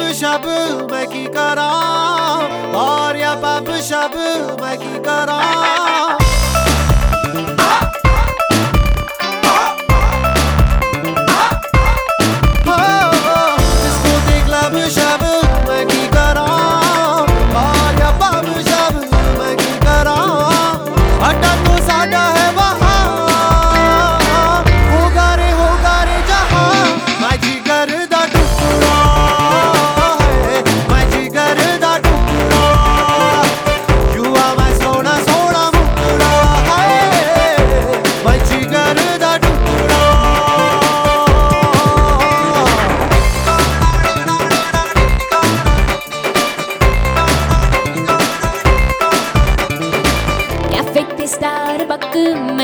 शब मैं की करा? और या पब शब मैं की करा?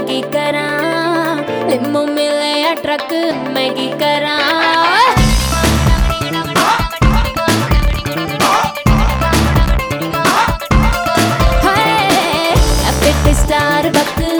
मैं की करा। लिमो मिले ट्रक मैं की करा स्टार बक।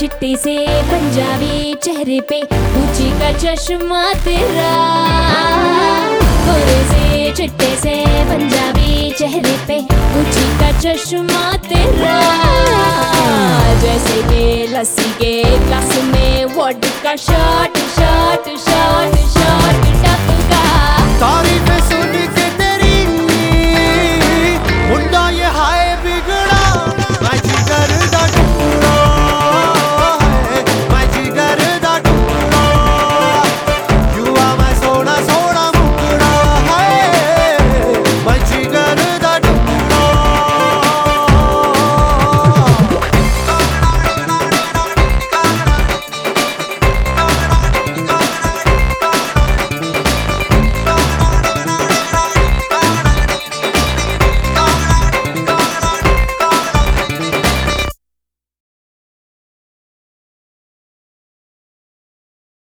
चिट्टी से पंजाबी चेहरे पे ऊँची का चश्मा तेरा। गोरे से चिट्टे से पंजाबी चेहरे पे ऊँची का चश्मा तेरा। जैसे के लस्सी के ग्लास में वोड का शॉट